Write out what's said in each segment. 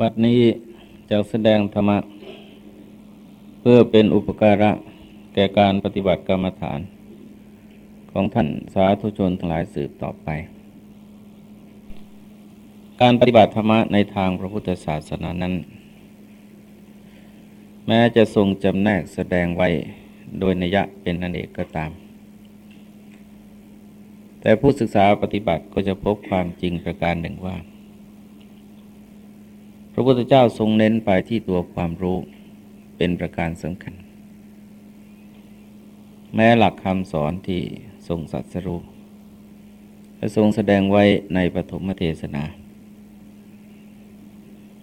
บัดนี้จะแสดงธรรมะ เพื่อเป็นอุปการะแก่การปฏิบัติกรรมฐาน ของท่านสาธุชนทั้งหลายสืบต่อไป การปฏิบัติธรรมะในทางพระพุทธศาสนานั้น แม้จะทรงจำแนกแสดงไว้โดยนัยะเป็นนันเอกก็ตาม แต่ผู้ศึกษาปฏิบัติก็จะพบความจริงประการหนึ่งว่า ระพุทธเจ้าทรงเน้นไปที่ตัวความรู้เป็นประการสำคัญ แม้หลักคำสอนที่ทรงสัตสรู้และทรงแสดงไว้ในปฐมเทศนา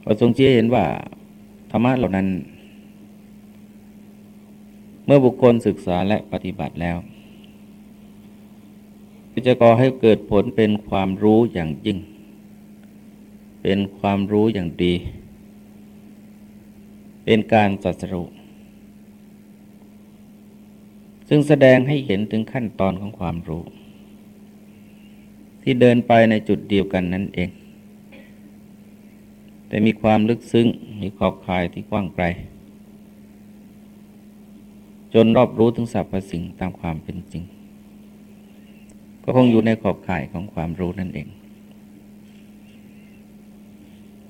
ก็ทรงเชี้เห็นว่า ธรรมะเหล่านั้น เมื่อบุคคลศึกษาและปฏิบัติแล้วจะก่อให้เกิดผลเป็นความรู้อย่างยิ่ง เป็นความรู้อย่างดี เป็นการจัสรุซึ่งแสดงให้เห็นถึงขั้นตอนของความรู้ ที่เดินไปในจุดเดียวกันนั่นเอง แต่มีความลึกซึ้ง มีขอบข่ายที่กว้างไกล จนรอบรู้ถึงสรรพสิ่งตามความเป็นจริง ก็คงอยู่ในขอบข่ายของความรู้นั่นเอง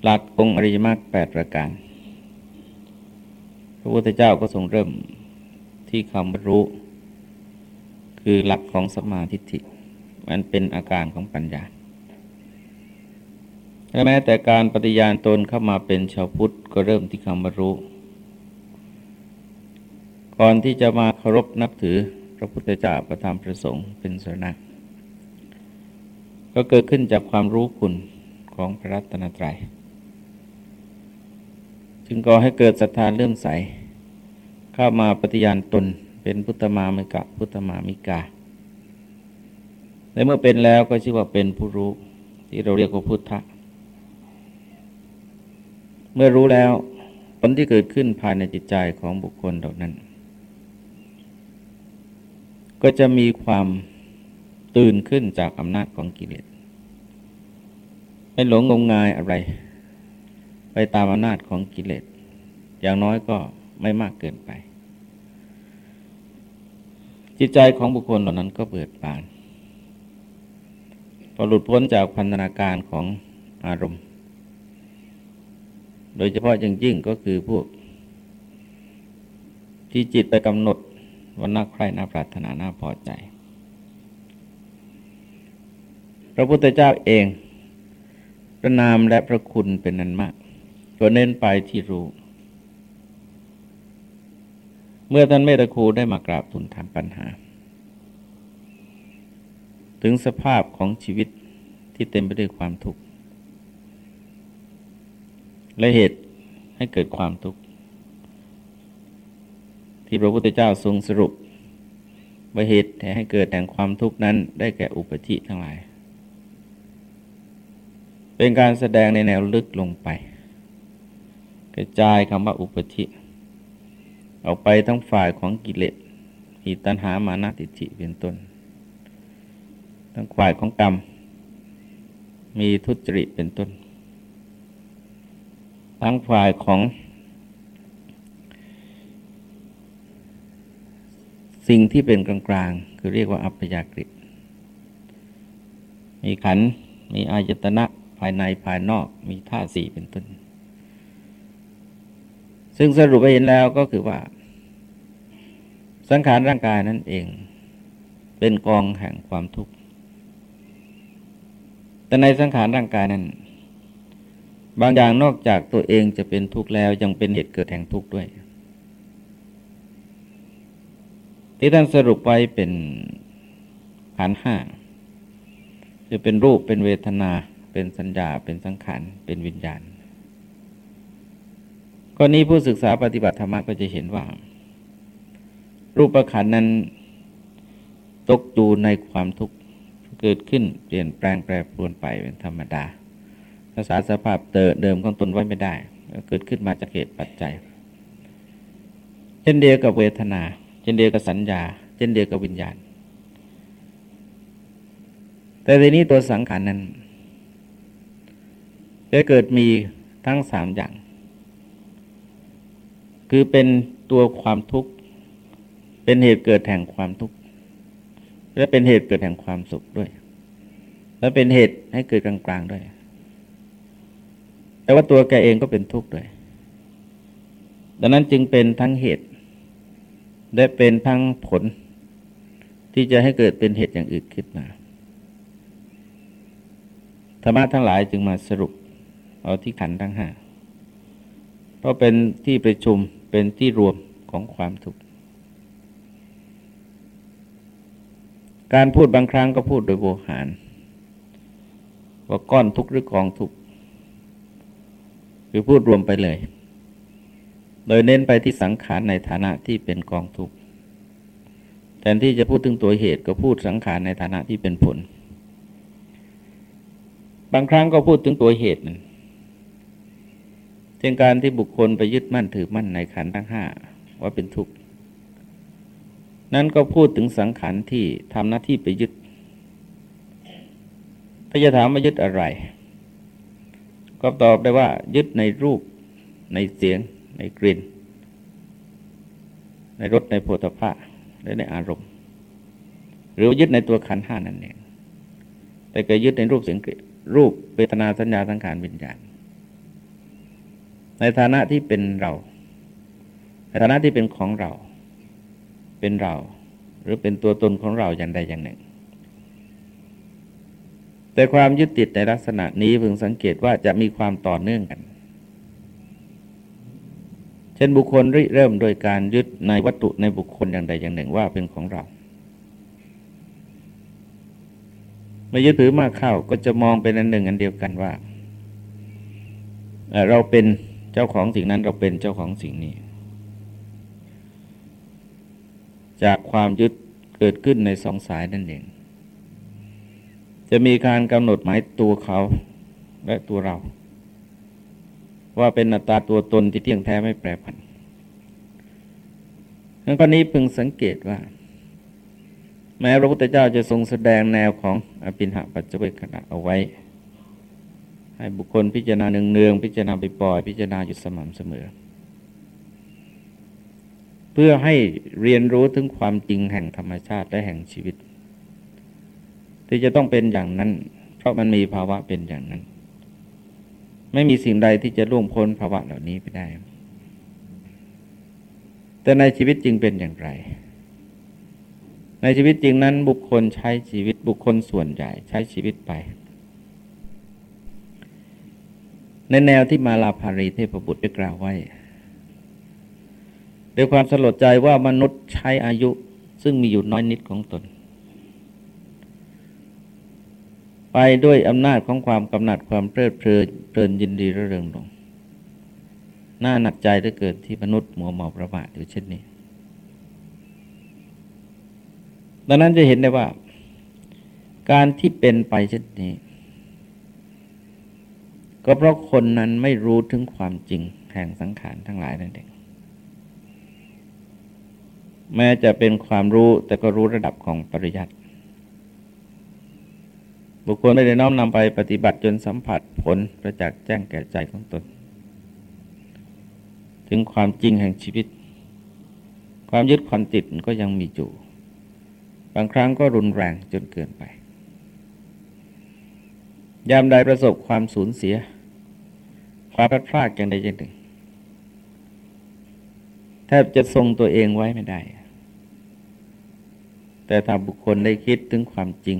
หลักองค์อริยมรรคแปดประการ พระพุทธเจ้าก็ทรงเริ่มที่คำรู้ คือหลักของสมาธิิมันเป็นอาการของปัญญาและแม้แต่การปฏิญาณตนเข้ามาเป็นชาวพุทธก็เริ่มที่คำรู้ ก่อนที่จะมาเคารพนับถือพระพุทธเจ้าประธรรมประสงค์เป็นสรณะก็เกิดขึ้นจากความรู้คุณของพระรัตนตรัย จึงก่อให้เกิดศรัทธาเลื่อมใส เข้ามาปฏิญาณตนเป็นพุทธมามิกะพุทธมามิกาและเมื่อเป็นแล้วก็ชื่อว่าเป็นผู้รู้ที่เราเรียกว่าพุทธะเมื่อรู้แล้วผลที่เกิดขึ้นภายในจิตใจของบุคคลเหล่านั้น ก็จะมีความตื่นขึ้นจากอำนาจของกิเลสไม่หลงงมงายอะไร ไปตามอำนาจของกิเลส อย่างน้อยก็ไม่มากเกินไป จิตใจของบุคคลเหล่านั้นก็เบิดบาน พอหลุดพ้นจากพันธนาการของอารมณ์ โดยเฉพาะอย่างยิ่งก็คือพวก ที่จิตไปกำหนดว่าน่าใคร่น่าปรารถนาน่าพอใจ พระพุทธเจ้าเองพระนามและพระคุณเป็นนันมาก ก็เน้นไปที่รู้ เมื่อท่านเมตคูได้มากราบทูลถามปัญหา ถึงสภาพของชีวิตที่เต็มไปด้วยความทุกข์ และเหตุให้เกิดความทุกข์ ที่พระพุทธเจ้าทรงสรุปว่าเหตุให้เกิดแห่งความทุกข์นั้นได้แก่อุปธิทั้งหลาย เป็นการแสดงในแนวลึกลงไป กระจายคำว่าอุปธิ ออกไปทั้งฝ่ายของกิเลสมีตัณหามานาติจิเป็นต้น ทั้งฝ่ายของกรรม มีทุจริตเป็นต้น ทั้งฝ่ายของสิ่งที่เป็นกลางๆ คือเรียกว่าอัปยากฤิมีขัน มีอายตนะ ภายในภายนอก มีธาสี่เป็นต้น ซึ่งสรุปไปเห็นแล้วก็คือว่า สังขารร่างกายนั่นเอง เป็นกองแห่งความทุกข์ แต่ในสังขารร่างกายนั้น บางอย่างนอกจากตัวเองจะเป็นทุกข์แล้วยังเป็นเหตุเกิดแห่งทุกข์ด้วย ที่ท่านสรุปไว้เป็นขันห้าจะเป็นรูปเป็นเวทนา เป็นสัญญาเป็นสังขารเป็นวิญญาณ กรณีผู้ศึกษาปฏิบัติธรรมก็จะเห็นว่า รูปขันนั้นตกอยู่ในความทุกข์เกิดขึ้นเปลี่ยนแปลงแปรปรวนไปเป็นธรรมดาภาษาสภาพเดิมของตนไว้ไม่ได้ เกิดขึ้นมาจากเหตุปัจจัย เช่นเดียวกับเวทนา เช่นเดียวกับสัญญา เช่นเดียวกับวิญญาณ แต่ทีนี้ตัวสังขารนั้นจะเกิดมีทั้งสามอย่าง คือเป็นตัวความทุกข์ เป็นเหตุเกิดแห่งความทุกข์ และเป็นเหตุเกิดแห่งความสุขด้วย และเป็นเหตุให้เกิดกลางๆด้วย แต่ว่าตัวแกเองก็เป็นทุกข์ด้วย ดังนั้นจึงเป็นทั้งเหตุ และเป็นทั้งผล ที่จะให้เกิดเป็นเหตุอย่างอื่นขึ้นมาธรรมะทั้งหลายจึงมาสรุปเอาที่ขันทั้งห้า ราะเป็นที่ประชุมเป็นที่รวมของความทุกข์ การพูดบางครั้งก็พูดโดยโวหาร ว่าก้อนทุกข์หรือกองทุกข์คือพูดรวมไปเลย โดยเน้นไปที่สังขารในฐานะที่เป็นกองทุกข์แทนที่จะพูดถึงตัวเหตุก็พูดสังขารในฐานะที่เป็นผล บางครั้งก็พูดถึงตัวเหตุนั้น ช่นการที่บุคคลไปยึดมั่นถือมั่นในขันทั้งห้าว่าเป็นทุกข์ นั้นก็พูดถึงสังขารที่ทำหน้าที่ไปยึด ถ้าจะถามว่ายึดอะไร ก็ตอบได้ว่า ยึดในรูป ในเสียง ในกลิ่น ในรสในโผฏฐะและในอารมณ์ หรือยึดในตัวขันห้านั่นเองแต่ก็ยึดในรูปเสียงกลิ่นรูปเวทนาสัญญาสังขารวิญญาณ ในฐานะที่เป็นเรา ในฐานะที่เป็นของเรา เป็นเรา หรือเป็นตัวตนของเราอย่างใดอย่างหนึ่ง แต่ความยึดติดในลักษณะนี้พึงสังเกตว่าจะมีความต่อเนื่องกัน เช่นบุคคลเริ่มโดยการยึดในวัตถุในบุคคลอย่างใดอย่างหนึ่งว่าเป็นของเราเมื่อยึดถือมากเข้าก็จะมองเป็นอันหนึ่งอันเดียวกันว่า เราเป็น เจ้าของสิ่งนั้นเราเป็นเจ้าของสิ่งนี้ จากความยึดเกิดขึ้นในสองสายนั่นเอง จะมีการกำหนดหมายตัวเขาและตัวเรา ว่าเป็นอัตตาตัวตนที่เที่ยงแท้ไม่แปรผันดังนี้พึงสังเกตว่า แม้พระพุทธเจ้าจะทรงแสดงแนวของอภินหปัจจเวคขณะเอาไว้ ให้บุคคลพิจารณาเนืองๆพิจารณาไปปล่อยพิจารณาอยู่สม่ำเสมอ เพื่อให้เรียนรู้ถึงความจริงแห่งธรรมชาติและแห่งชีวิต ที่จะต้องเป็นอย่างนั้น เพราะมันมีภาวะเป็นอย่างนั้น ไม่มีสิ่งใดที่จะล่วงพ้นภาวะเหล่านี้ไปได้ แต่ในชีวิตจริงเป็นอย่างไร ในชีวิตจริงนั้นบุคคลใช้ชีวิตบุคคลส่วนใหญ่ใช้ชีวิตไป ในแนวที่มาลาภารีเทพบุตรได้กล่าวไว้ด้วยความสลดใจว่ามนุษย์ใช้อายุซึ่งมีอยู่น้อยนิดของตน ไปด้วยอำนาจของความกำหนัดความเพลิดเพลินเพลินยินดีระเริงลงน่าหนักใจเหลือเกินที่มนุษย์หมัวเมาประมาทอยู่เช่นนี้ ดังนั้นจะเห็นได้ว่า การที่เป็นไปเช่นนี้ ก็เพราะคนนั้นไม่รู้ถึงความจริงแห่งสังขารทั้งหลายนั่นเองแม้จะเป็นความรู้แต่ก็รู้ระดับของปริยัติบุคคลไม่ได้น้อมนำไปปฏิบัติจนสัมผัสผลประจักษ์แจ้งแก่ใจของตน ถึงความจริงแห่งชีวิต ความยึดความติดก็ยังมีอยู่ บางครั้งก็รุนแรงจนเกินไป ยามใดประสบความสูญเสีย ความพลาดพลาดอย่างใดอย่างหนึ่งแทบจะทรงตัวเองไว้ไม่ได้ แต่ถ้าบุคคลได้คิดถึงความจริง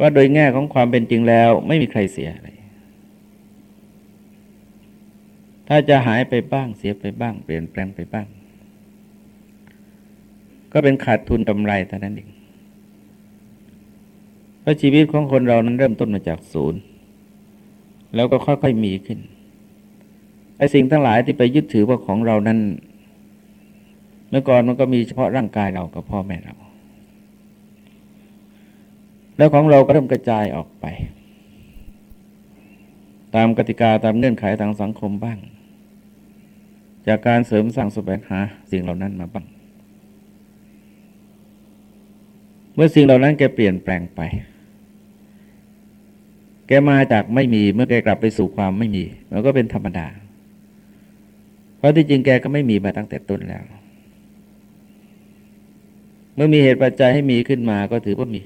ว่าโดยแง่ของความเป็นจริงแล้ว ไม่มีใครเสียอะไร ถ้าจะหายไปบ้างเสียไปบ้าง เปลี่ยนแปลงไปบ้าง ก็เป็นขาดทุนกำไรเท่านั้นเองเพราะชีวิตของคนเรานั้นเริ่มต้นมาจากศูนย์ แล้วก็ค่อยๆมีขึ้นไอ้สิ่งทั้งหลายที่ไปยึดถือว่าของเรานั้น เมื่อก่อนมันก็มีเฉพาะร่างกายเรากับพ่อแม่เรา แล้วของเราก็เริ่มกระจายออกไป ตามกติกาตามเงื่อนไขทางสังคมบ้าง จากการเสริมสร้างสแสวงหาสิ่งเหล่านั้นมาบ้าง เมื่อสิ่งเหล่านั้นแกเปลี่ยนแปลงไป แกมาจากไม่มีเมื่อแกกลับไปสู่ความไม่มี มันก็เป็นธรรมดา เพราะที่จริงแกก็ไม่มีมาตั้งแต่ต้นแล้ว เมื่อมีเหตุปัจจัยให้มีขึ้นมาก็ถือว่ามี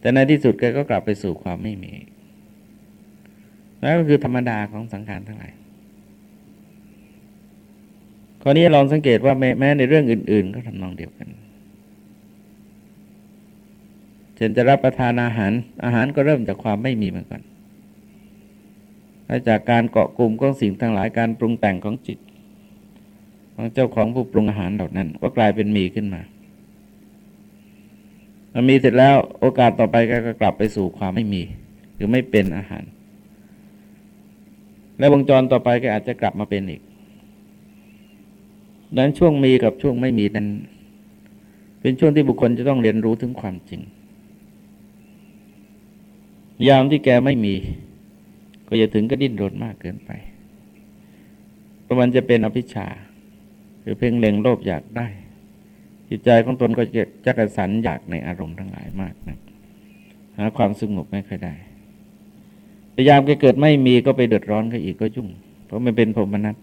แต่ในที่สุดแกก็กลับไปสู่ความไม่มีนั่นก็คือธรรมดาของสังขารทั้งหลายข้อนี้ลองสังเกตว่าแม้ในเรื่องอื่น ๆ ก็ทำนองเดียวกัน เช่นจะรับประทานอาหาร อาหารก็เริ่มจากความไม่มีมาก่อนและจากการเกาะกลุ่มของสิ่งทั้งหลายการปรุงแต่งของจิต ของเจ้าของผู้ปรุงอาหารเหล่านั้น ก็กลายเป็นมีขึ้นมามันมีเสร็จแล้วโอกาสต่อไปก็กลับไปสู่ความไม่มี หรือไม่เป็นอาหาร และวงจรต่อไปก็อาจจะกลับมาเป็นอีกดังนั้นช่วงมีกับช่วงไม่มีนั้น เป็นช่วงที่บุคคลจะต้องเรียนรู้ถึงความจริง ยามที่แกไม่มี ก็อย่าถึงก็ดิ้นรนมากเกินไปเพราะมันจะเป็นอภิชาหรือเพ่งเล็งโลภอยากได้ จิตใจของตนก็จะจะกสันอยากในอารมณ์ทั้งหลายมากนะหาความสงบไม่ค่อยได้พยายามแกเกิดไม่มีก็ไปเดือดร้อนก็อีกก็ยุ่ง เพราะมันเป็นผมนัต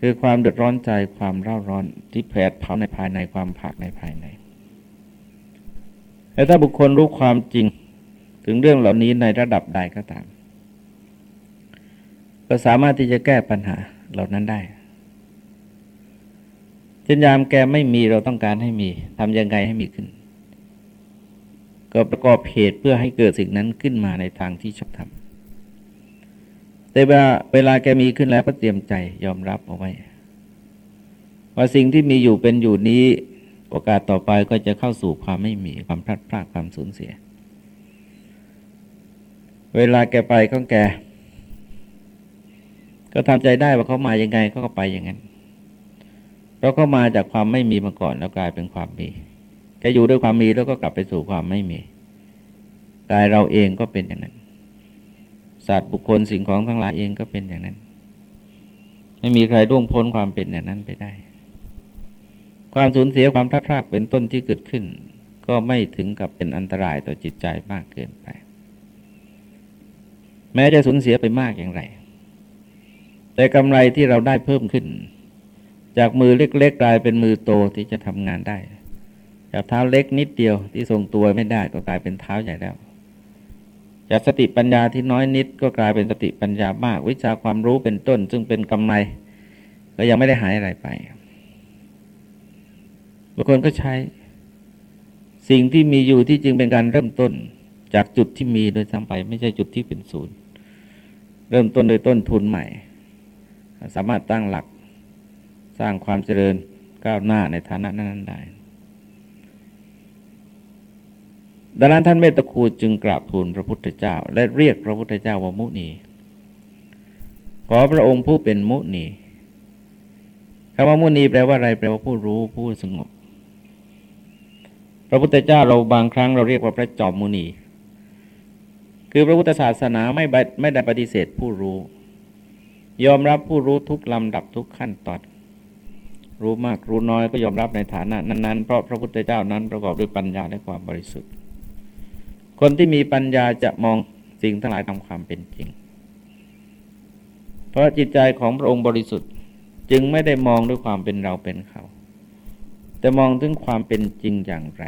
คือความเดือดร้อนใจความเร่าร้อนที่แผดเผาในภายในความผักในภายในแต่ถ้าบุคคลรู้ความจริง ถึงเรื่องเหล่านี้ในระดับใดก็ตาม ก็สามารถที่จะแก้ปัญหาเหล่านั้นได้เช่นยามแกไม่มีเราต้องการให้มีทำยังไงให้มีขึ้น ก็ประกอบเหตุเพื่อให้เกิดสิ่งนั้นขึ้นมาในทางที่ชอบทำแต่เวลาเวลาแกมีขึ้นแล้วก็เตรียมใจยอมรับเอาไว้ว่าสิ่งที่มีอยู่เป็นอยู่นี้ โอกาสต่อไปก็จะเข้าสู่ความไม่มีความพลาดพลาดความสูญเสีย เวลาแกไปของแก ก็ทำใจได้ว่าเขามายังไงเขาก็ไปอย่างนั้นเพราะเขามาจากความไม่มีมาก่อนแล้วกลายเป็นความมีแกอยู่ด้วยความมีแล้วก็กลับไปสู่ความไม่มีกายเราเองก็เป็นอย่างนั้นสัตว์บุคคลสิ่งของทั้งหลายเองก็เป็นอย่างนั้น ไม่มีใครร่วงพ้นความเป็นอย่างนั้นไปได้ ความสูญเสียความพลาดพลาดเป็นต้นที่เกิดขึ้น ก็ไม่ถึงกับเป็นอันตรายต่อจิตใจมากเกินไป แม้จะสูญเสียไปมากอย่างไร แต่กำไรที่เราได้เพิ่มขึ้น จากมือเล็กๆกลายเป็นมือโตที่จะทำงานได้จากเท้าเล็กนิดเดียวที่ทรงตัวไม่ได้ก็กลายเป็นเท้าใหญ่แล้วจากสติปัญญาที่น้อยนิดก็กลายเป็นสติปัญญามาก วิชาความรู้เป็นต้น ซึ่งเป็นกำไรก็ยังไม่ได้หายอะไรไปบางคนก็ใช้ สิ่งที่มีอยู่ที่จึงเป็นการเริ่มต้น จากจุดที่มีโดยซ้ำไป ไม่ใช่จุดที่เป็นศูนย์ เริ่มต้นโดยต้นทุนใหม่ สามารถตั้งหลักสร้างความเจริญก้าวหน้าในฐานะนั้นได้ ดังนั้นท่านเมตคูจึงกราบทูลพระพุทธเจ้า และเรียกพระพุทธเจ้าว่ามุนี ขอพระองค์ผู้เป็นมุนีคำว่ามุนีแปลว่าอะไร แปลว่าผู้รู้ผู้สงบ พระพุทธเจ้าเราบางครั้งเราเรียกว่าพระจอมมุนี คือพระพุทธศาสนาไม่ไม่ได้ปฏิเสธผู้รู้ ยอมรับผู้รู้ทุกลำดับทุกขั้นตอนรู้มากรู้น้อยก็ยอมรับในฐานะนั้นๆเพราะพระพุทธเจ้านั้นประกอบด้วยปัญญาและความบริสุทธิ์ คนที่มีปัญญาจะมองสิ่งทั้งหลายตามความเป็นจริง เพราะจิตใจของพระองค์บริสุทธิ์จึงไม่ได้มองด้วยความเป็นเราเป็นเขา แต่มองถึงความเป็นจริงอย่างไร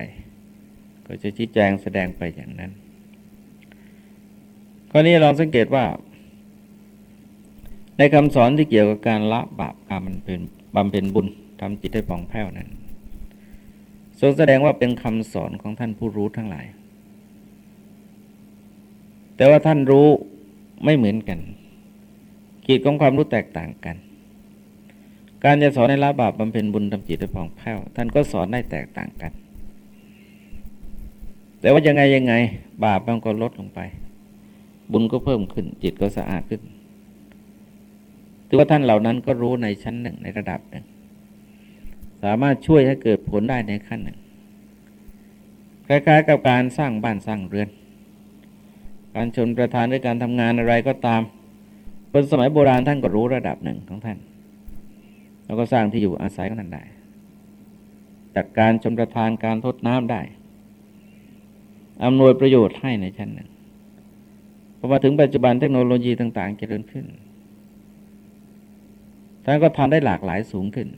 ก็จะชี้แจงแสดงไปอย่างนั้น ข้อนี้ลองสังเกตว่า ในคำสอนที่เกี่ยวกับการละบาปการมันเป็นบำเพ็ญบุญทำจิตให้ป่องแผ้วนั้นทรงแสดงว่าเป็นคำสอนของท่านผู้รู้ทั้งหลาย แต่ว่าท่านรู้ไม่เหมือนกันขีดของความรู้แตกต่างกัน การจะสอนในละบาปบำเพ็ญบุญทำจิตให้ป่องแผ้ว ท่านก็สอนได้แตกต่างกัน แต่ว่ายังไงยังไง บาปมันก็ลดลงไป บุญก็เพิ่มขึ้น จิตก็สะอาดขึ้นถือว่าท่านเหล่านั้นก็รู้ในชั้นหนึ่งในระดับหนึ่งสามารถช่วยให้เกิดผลได้ในขั้นหนึ่งคล้ายๆกับการสร้างบ้านสร้างเรือน การชนประธานด้วยการทำงานอะไรก็ตามคนสมัยโบราณท่านก็รู้ระดับหนึ่งของท่าน แล้วก็สร้างที่อยู่อาศัยของท่านได้ จากการชนประทานการทดน้ำได้อำนวยประโยชน์ให้ในชั้นหนึ่ง อมาถึงปัจจุบันเทคโนโลยีต่าง ๆ เจริญขึ้นท่านก็ทำได้หลากหลายสูงขึ้น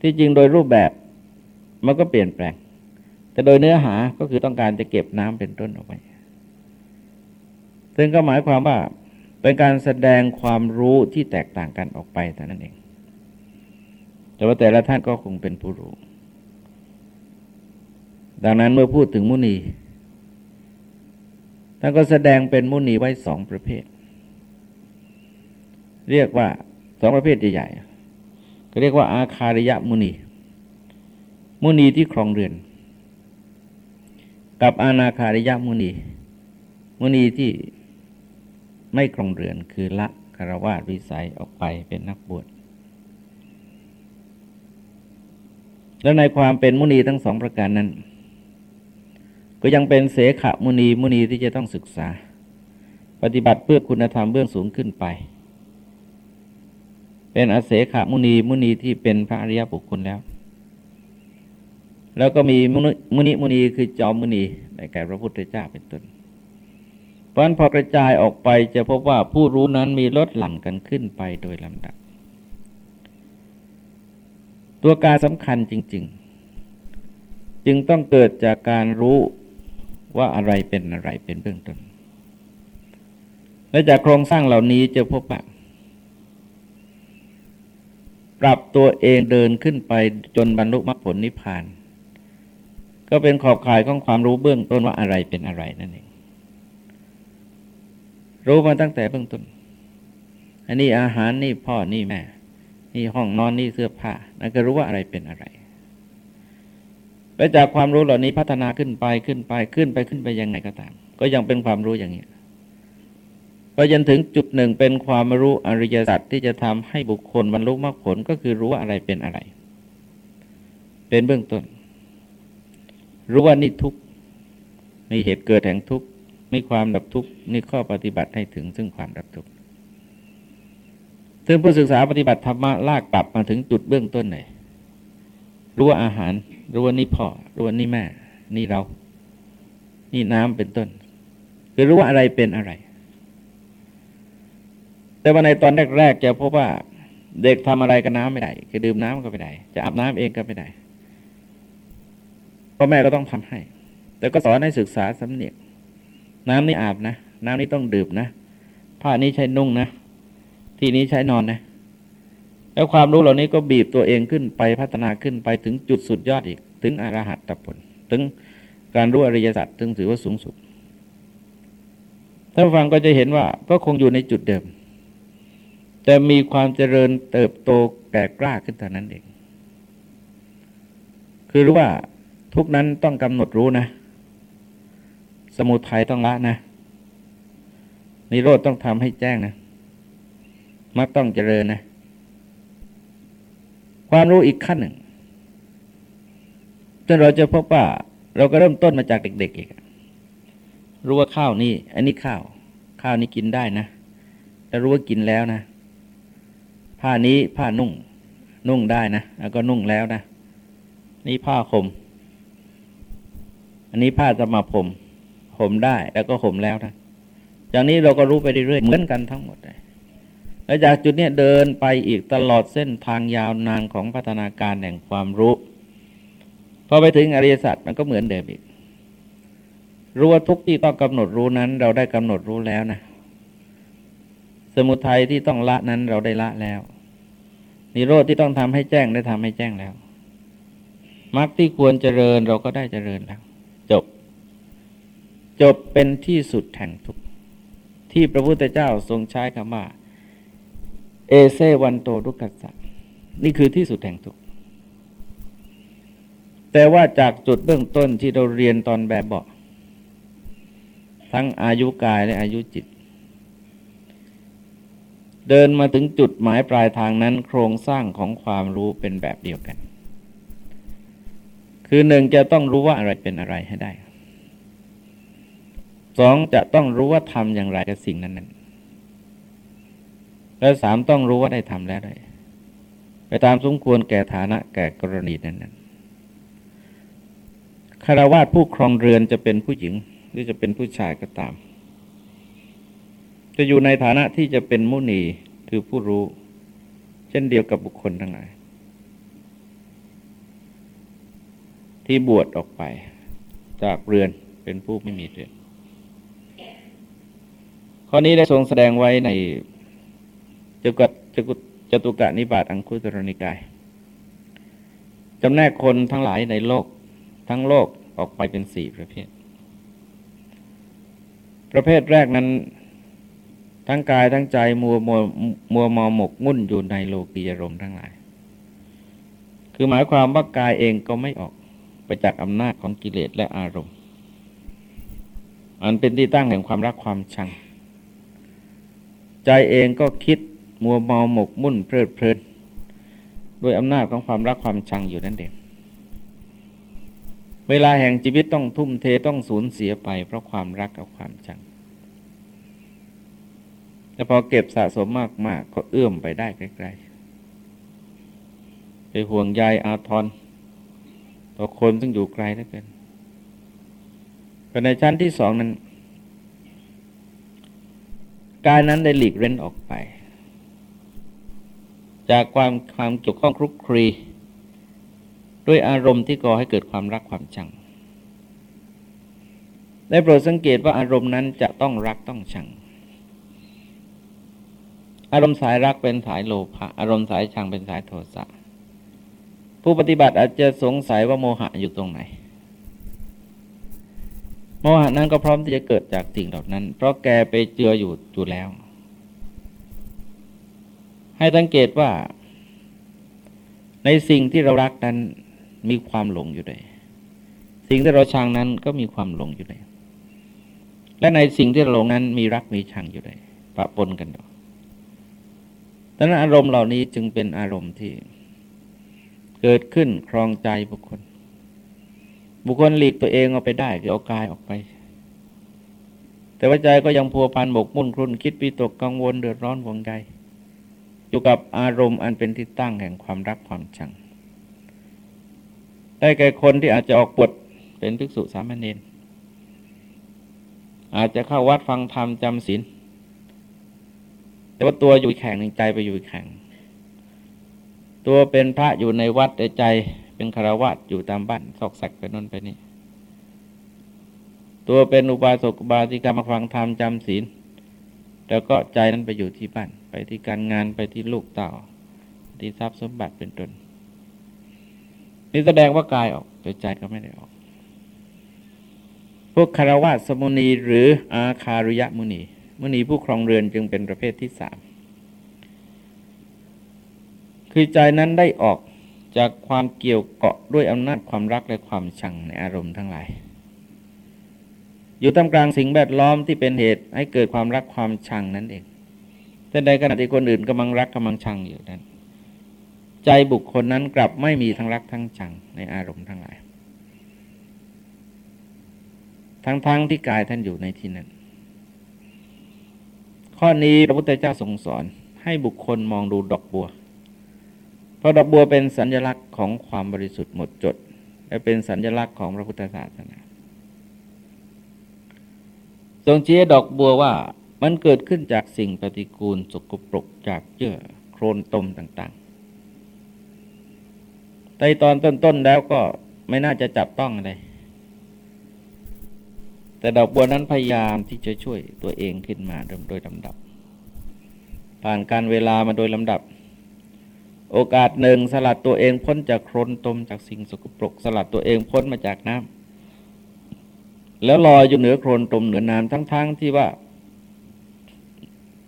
ที่จริงโดยรูปแบบมันก็เปลี่ยนแปลง แต่โดยเนื้อหาก็คือต้องการจะเก็บน้ำเป็นต้นออกไปซึ่งก็หมายความว่าเป็นการแสดงความรู้ที่แตกต่างกันออกไปแต่นั้นเอง แต่ว่าแต่ละท่านก็คงเป็นผู้รู้ ดังนั้นเมื่อพูดถึงมุนี ท่านก็แสดงเป็นมุนีไว้สองประเภท เรียกว่าสองประเภทใหญ่ๆก็เรียกว่าอาคาริยะมุนี มุนีที่ครองเรือน กับอาณาคาริยะมุนี มุนีที่ไม่ครองเรือนคือละคารวาสวิสัยออกไปเป็นนักบวชแล้วในความเป็นมุนีทั้งสองประการนั้น ก็ยังเป็นเสขมุนีมุนีที่จะต้องศึกษา ปฏิบัติเพื่อคุณธรรมเบื้องสูงขึ้นไป เป็นอเสขมุนีมุนีที่เป็นพระอริยบุคคลแล้ว แล้วก็มีมุนีมุนีคือจอมมุนีในแก่พระพุทธเจ้าเป็นต้นเพราะนั้นพอกระจายออกไปจะพบว่าผู้รู้นั้นมีลดหลั่นกันขึ้นไปโดยลำดับ ตัวการสำคัญจริง ๆ จึงต้องเกิดจากการรู้ ว่าอะไรเป็นอะไรเป็นเบื้องต้น และจากโครงสร้างเหล่านี้จะพบว่าปรับตัวเองเดินขึ้นไปจนบรรลุมรรคผลนิพพาน ก็เป็นขอบข่ายของความรู้เบื้องต้นว่าอะไรเป็นอะไรนั่นเอง รู้มาตั้งแต่เบื้องต้น อันนี้อาหารนี่พ่อนี่แม่ นี่ห้องนอนนี่เสื้อผ้านั่นก็รู้ว่าอะไรเป็นอะไร และจากความรู้เหล่านี้พัฒนาขึ้นไปขึ้นไปขึ้นไปขึ้นไปยังไงก็ตาม ก็ยังเป็นความรู้อย่างนี้พอจนถึงจุดหนึ่งเป็นความรู้อริยสัจที่จะทำให้บุคคลบรรลุมรรคผลก็คือรู้ว่าอะไรเป็นอะไร เป็นเบื้องต้น รู้ว่านี่ทุกนี่เหตุเกิดแห่งทุกมีความดับทุกข์นี่ข้อปฏิบัติให้ถึงซึ่งความดับทุกข์ซึ่งผู้ศึกษาปฏิบัติธรรมะลากกลับมาถึงจุดเบื้องต้นไหนรู้ว่าอาหาร รู้ว่านี่พ่อรู้ว่านี่แม่ นี่เรา นี่น้ำเป็นต้น คือรู้ว่าอะไรเป็นอะไร แต่ว่าในตอนแรกๆจะพบว่า เด็กทำอะไรกับน้ำไม่ได้ คือดื่มน้ำก็ไม่ได้ จะอาบน้ำเองก็ไม่ได้พ่อแม่ก็ต้องทำให้ แต่ก็สอนให้ศึกษาสำเนียก น้ำนี่อาบนะ น้ำนี่ต้องดื่มนะ ผ้านี้ใช้นุ่งนะ ที่นี้ใช้นอนนะ แล้วความรู้เหล่านี้ก็บีบตัวเองขึ้นไปพัฒนาขึ้นไปถึงจุดสุดยอดอีก ถึงอรหัตตผล ถึงการรู้อริยสัจถึงถือว่าสูงสุดถ้าฟังก็จะเห็นว่าก็คงอยู่ในจุดเดิม แต่มีความเจริญเติบโตแก่กล้าขึ้นเท่านั้นเอง คือรู้ว่าทุกนั้นต้องกำหนดรู้นะ สมุทัยต้องละนะนิโรธต้องทำให้แจ้งนะมักต้องเจริญนะ ความรู้อีกขั้นหนึ่งจนเราจะพบว่า เราก็เริ่มต้นมาจากเด็ก ๆ อีก รู้ว่าข้าวนี่อันนี้ข้าว ข้าวนี้กินได้นะแต่รู้ว่ากินแล้วนะ ผ้านี้ผ้านุ่ง นุ่งได้นะแล้วก็นุ่งแล้วนะ นี่ผ้าคม อันนี้ผ้าจะมาผมห่มได้แล้วก็ห่มแล้วนะจากนี้เราก็รู้ไปเรื่อยๆเหมือนกันทั้งหมดเลย แล้วจากจุดนี้เดินไปอีกตลอดเส้นทางยาวนานของพัฒนาการแห่งความรู้พอไปถึงอริยสัจมันก็เหมือนเดิมอีก รู้ว่าทุกที่ต้องกำหนดรู้นั้น เราได้กำหนดรู้แล้วนะ สมุทัยที่ต้องละนั้นเราได้ละแล้ว นิโรธที่ต้องทำให้แจ้งได้ทำให้แจ้งแล้วมรรคที่ควรเจริญเราก็ได้เจริญแล้ว จบ จบเป็นที่สุดแห่งทุกที่พระพุทธเจ้าทรงใช้คำว่า เอเซวันโตทุกขัสสะนี่คือที่สุดแห่งทุกแต่ว่าจากจุดเบื้องต้นที่เราเรียนตอนแบบบอกทั้งอายุกายและอายุจิต เดินมาถึงจุดหมายปลายทางนั้น โครงสร้างของความรู้เป็นแบบเดียวกัน คือหนึ่งจะต้องรู้ว่าอะไรเป็นอะไรให้ได้สองจะต้องรู้ว่าทำอย่างไรกับสิ่งนั้นนั้น และสามต้องรู้ว่าได้ทำแล้วได้ไปตามสมควรแก่ฐานะแก่กรณีนั้นนั้นคารวาสผู้ครองเรือนจะเป็นผู้หญิง หรือจะเป็นผู้ชายก็ตาม จะอยู่ในฐานะที่จะเป็นมุนีคือผู้รู้ เช่นเดียวกับบุคคลทั้งหลาย ที่บวชออกไป จากเรือนเป็นผู้ไม่มีเรือนข้อนี้ได้ทรงแสดงไว้ใน จกุจกุจตุกะนิบาตอังคุตรนิกายจำแนกคนทั้งหลายในโลกทั้งโลกออกไปเป็นสี่ประเภท ประเภทแรกนั้น ทั้งกายทั้งใจมัวมัวมัวมอหมกมุ่นอยู่ในโลกียรมทั้งหลาย คือหมายความว่ากายเองก็ไม่ออกไปจากอำนาจของกิเลสและอารมณ์ อันเป็นที่ตั้งแห่งความรักความชัง ใจเองก็คิด มัวเมาหมกมุ่นเพลิดเพลินด้วยอำนาจของความรักความชังอยู่นั่นเองเวลาแห่งชีวิตต้องทุ่มเทต้องสูญเสียไป เพราะความรักกับความชังแต่พอเก็บสะสมมากๆก็เอื้อมไปได้ไกลๆไปห่วงใยอาทรต่อคนซึ่งอยู่ไกลเหลือเกินแต่ในชั้นที่สองนั้นกายนั้นได้หลีกเร้นออกไป จากความความเกี่ยวข้องคลุกคลี ด้วยอารมณ์ที่ก่อให้เกิดความรักความชัง ได้โปรดสังเกตว่าอารมณ์นั้นจะต้องรักต้องชัง อารมณ์สายรักเป็นสายโลภะอารมณ์สายชังเป็นสายโทสะผู้ปฏิบัติอาจจะสงสัยว่าโมหะอยู่ตรงไหน โมหะนั้นก็พร้อมที่จะเกิดจากสิ่งเหล่านั้น เพราะแกไปเจืออยู่อยู่แล้ว ให้สังเกตว่า ในสิ่งที่เรารักนั้นมีความหลงอยู่ด้วย สิ่งที่เราชังนั้นก็มีความหลงอยู่ด้วย และในสิ่งที่เราหลงนั้นมีรักมีชังอยู่ด้วยปะปนกันดังนั้นอารมณ์เหล่านี้จึงเป็นอารมณ์ที่เกิดขึ้นครองใจบุคคล บุคคลหลีกตัวเองออกไปได้คือเอากายออกไป แต่ว่าใจก็ยังพัวพันบกมุ่นครุ่นคิดปีตกกังวลเดือดร้อนหวงใจ อยู่กับอารมณ์อันเป็นที่ตั้งแห่งความรักความชัง ได้แก่คนที่อาจจะออกบวชเป็นภิกษุสามเณรอาจจะเข้าวัดฟังธรรมจำศีลแต่ว่าตัวอยู่แข่งใจไปอยู่แข่ง ตัวเป็นพระอยู่ในวัดแต่ใจเป็นคารวะอยู่ตามบ้านซอกสักไปนั่นไปนี่ตัวเป็นอุบาสกอุบาสิกามาฟังธรรมจำศีล แล้วก็ใจนั้นไปอยู่ที่บ้าน ไปที่การงานไปที่ลูกเต่าที่ทรัพย์สมบัติเป็นต้นนี่แสดงว่ากายออกแต่ใจก็ไม่ได้ออก พวกคารวะสมุนีหรืออาคาริยะมุนีมุนีผู้ครองเรือนจึงเป็นประเภทที่สามคือใจนั้นได้ออกจากความเกี่ยวเกาะด้วยอำนาจความรักและความชังในอารมณ์ทั้งหลาย อยู่ตามกลางสิ่งแวดล้อมที่เป็นเหตุให้เกิดความรักความชังนั่นเองแต่ในขณะที่คนอื่นกำลังรักกำลังชังอยู่นั้น ใจบุคคลนั้นกลับไม่มีทั้งรักทั้งชังในอารมณ์ทั้งหลาย ทั้งๆทที่กายท่านอยู่ในที่นั้น ข้อนี้พระพุทธเจ้าทรงสอน ให้บุคคลมองดูดอกบัว เพราะดอกบัวเป็นสัญลักษณ์ของความบริสุทธิ์หมดจด และเป็นสัญลักษณ์ของพระพุทธศาสนา ทรงชี้ดอกบัวว่ามันเกิดขึ้นจากสิ่งปฏิกูลสกปรกจากเยื่อโครนตมต่างๆแต่ตอนต้นๆแล้วก็ไม่น่าจะจับต้องอะไร แต่ดอกบัวนั้นพยายามที่จะช่วยตัวเองขึ้นมาโดยลำดับ ผ่านการเวลามาโดยลำดับ โอกาสหนึ่งสลัดตัวเองพ้นจากโครนตมจากสิ่งสกปรก สลัดตัวเองพ้นมาจากน้ำ แล้วลอยอยู่เหนือโครนตมเหนือน้ำทั้งๆทที่ว่า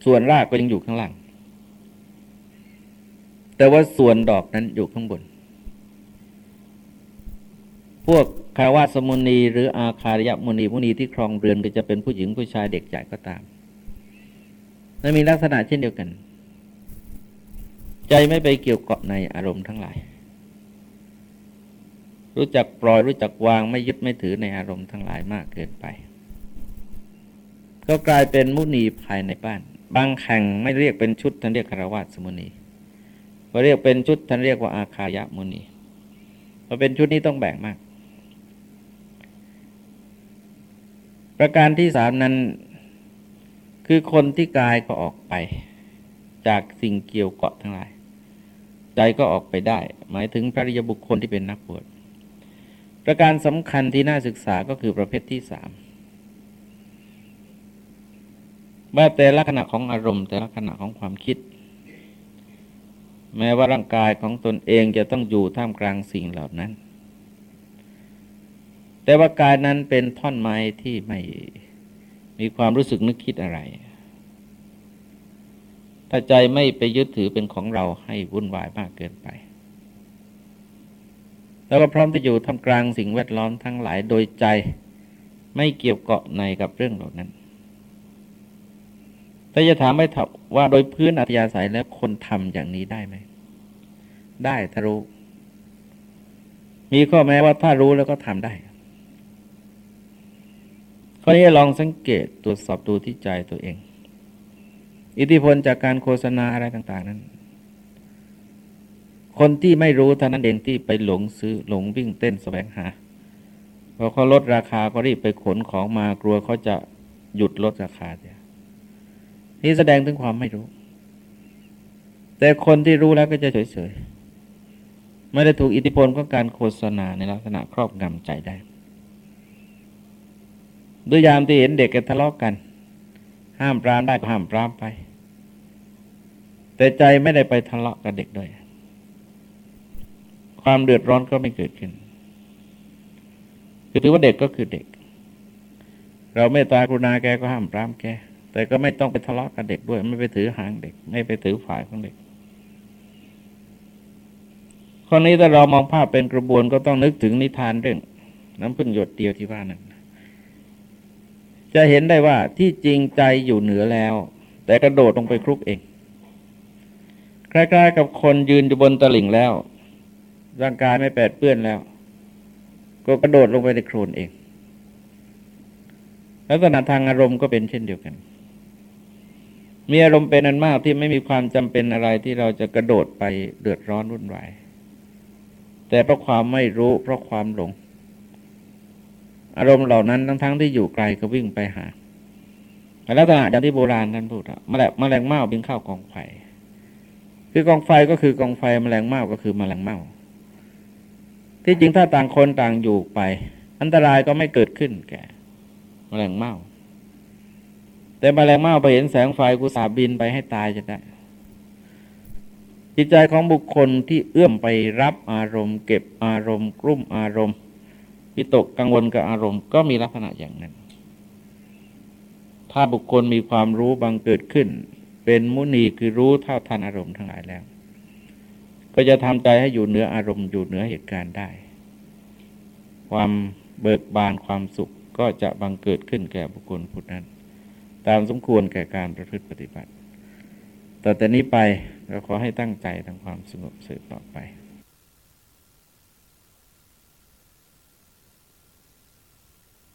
ส่วนรากก็ยังอยู่ข้างล่าง แต่ว่าส่วนดอกนั้นอยู่ข้างบน พวกคาวาสมุนี หรืออาคาริยมุนีมุนีที่ครองเรือนก็จะเป็นผู้หญิงผู้ชายเด็กใหญ่ก็ตามนั่นมีลักษณะเช่นเดียวกัน ใจไม่ไปเกี่ยวเกาะในอารมณ์ทั้งหลาย รู้จักปล่อยรู้จักวางไม่ยึดไม่ถือในอารมณ์ทั้งหลายมากเกินไป ก็กลายเป็นมุนีภายในบ้าน บางแห่งไม่เรียกเป็นชุดท่านเรียกคารวะสมุนีพอเรียกเป็นชุดท่านเรียกว่าอาคายะมุนีพอเป็นชุดนี้ต้องแบ่งมาก ประการที่สามนั้น คือคนที่กายก็ออกไป จากสิ่งเกี่ยวเกาะทั้งหลาย ใจก็ออกไปได้ หมายถึงพระริยบุคคลที่เป็นนักบวช ประการสำคัญที่น่าศึกษาก็คือประเภทที่สามว่าแต่ละขณะของอารมณ์ แต่ละขณะของความคิด แม้ว่าร่างกายของตนเองจะต้องอยู่ท่ามกลางสิ่งเหล่านั้น แต่ว่ากายนั้นเป็นท่อนไม้ที่ไม่มีความรู้สึกนึกคิดอะไร ถ้าใจไม่ไปยึดถือเป็นของเราให้วุ่นวายมากเกินไป แล้วก็พร้อมจะอยู่ท่ามกลางสิ่งแวดล้อมทั้งหลายโดยใจไม่เกี่ยวเกาะในกับเรื่องเหล่านั้นถ้าจะถามไม่ถับว่าโดยพื้นอัธยาศัยแล้วคนทำอย่างนี้ได้ไหม ได้ถ้ารู้ มีข้อแม้ว่าถ้ารู้แล้วก็ทำได้ ข้อนี้ลองสังเกตตรวจสอบดูที่ใจตัวเอง อิทธิพลจากการโฆษณาอะไรต่าง ๆ นั้น คนที่ไม่รู้เท่านั้นเองที่ไปหลงซื้อหลงวิ่งเต้นแสวงหาพอเขาลดราคาก็รีบไปขนของมากลัวเขาจะหยุดลดราคาเดียนี่แสดงถึงความไม่รู้ แต่คนที่รู้แล้วก็จะเฉยๆไม่ได้ถูกอิทธิพลของการโฆษณาในลักษณะครอบงำใจได้ด้วยยามที่เห็นเด็กกันทะเลาะกกัน ห้ามปรามได้ก็ห้ามปรามไป แต่ใจไม่ได้ไปทะเลาะกับเด็กด้วย ความเดือดร้อนก็ไม่เกิดขึ้นคือถือว่าเด็กก็คือเด็ก เราไม่ตากรุณาแกก็ห้ามปรามแก แต่ก็ไม่ต้องไปทะเลาะกับเด็กด้วย ไม่ไปถือหางเด็ก ไม่ไปถือฝ่ายของเด็กข้อนี้ถ้าเรามองภาพเป็นกระบวนก็ต้องนึกถึงนิทานเรื่อง น้ำพึ่งหยดเดียวที่ว่านั้นจะเห็นได้ว่าที่จริงใจอยู่เหนือแล้ว แต่กระโดดลงไปคลุกเองคล้ายๆกับคนยืนอยู่บนตลิ่งแล้ว ร่างกายไม่แปดเปื้อนแล้ว ก็กระโดดลงไปในโคลนเอง ลักษณะทางอารมณ์ก็เป็นเช่นเดียวกัน มีอารมณ์เป็นอันมากที่ไม่มีความจำเป็นอะไรที่เราจะกระโดดไปเดือดร้อนวุ่นวาย แต่เพราะความไม่รู้เพราะความหลง อารมณ์เหล่านั้นทั้งๆทที่อยู่ไกลก็วิ่งไปหาลักษณะอย่างที่โบราณท่านพูดอะแมลงแมลงเม่าบินเข้ากองไฟคือกองไฟก็คือกองไฟแมลงเม่าก็คือแมลงเม่า ที่จริงถ้าต่างคนต่างอยู่ไป อันตรายก็ไม่เกิดขึ้นแก่แมลงเม่าแต่แมลงเม่าไปเห็นแสงไฟกุสาบินไปให้ตายจะได้จิตใจของบุคคลที่เอื้อมไปรับอารมณ์ เก็บอารมณ์ กลุ่มอารมณ์วิตกกังวลกับอารมณ์ก็มีลักษณะอย่างนั้น ถ้าบุคคลมีความรู้บังเกิดขึ้น เป็นมุนีคือรู้เท่าทันอารมณ์ทั้งหลายแล้ว ก็จะทำใจให้อยู่เหนืออารมณ์อยู่เหนือเหตุการณ์ได้ ความเบิกบานความสุขก็จะบังเกิดขึ้นแก่บุคคลผู้นั้น ตามสมควรแก่การประพฤติปฏิบัติ แต่แต่นี้ไปเราขอให้ตั้งใจทำความสงบสืบต่อไป